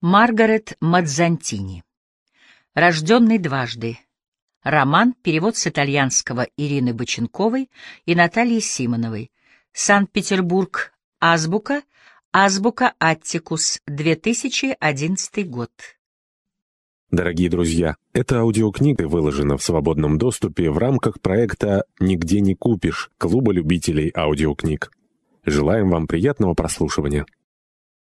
Маргарет Мадзантини. Рожденный дважды. Роман, перевод с итальянского Ирины Боченковой и Натальи Симоновой. Санкт-Петербург. Азбука. Азбука Аттикус. 2011 год. Дорогие друзья, эта аудиокнига выложена в свободном доступе в рамках проекта «Нигде не купишь» Клуба любителей аудиокниг. Желаем вам приятного прослушивания.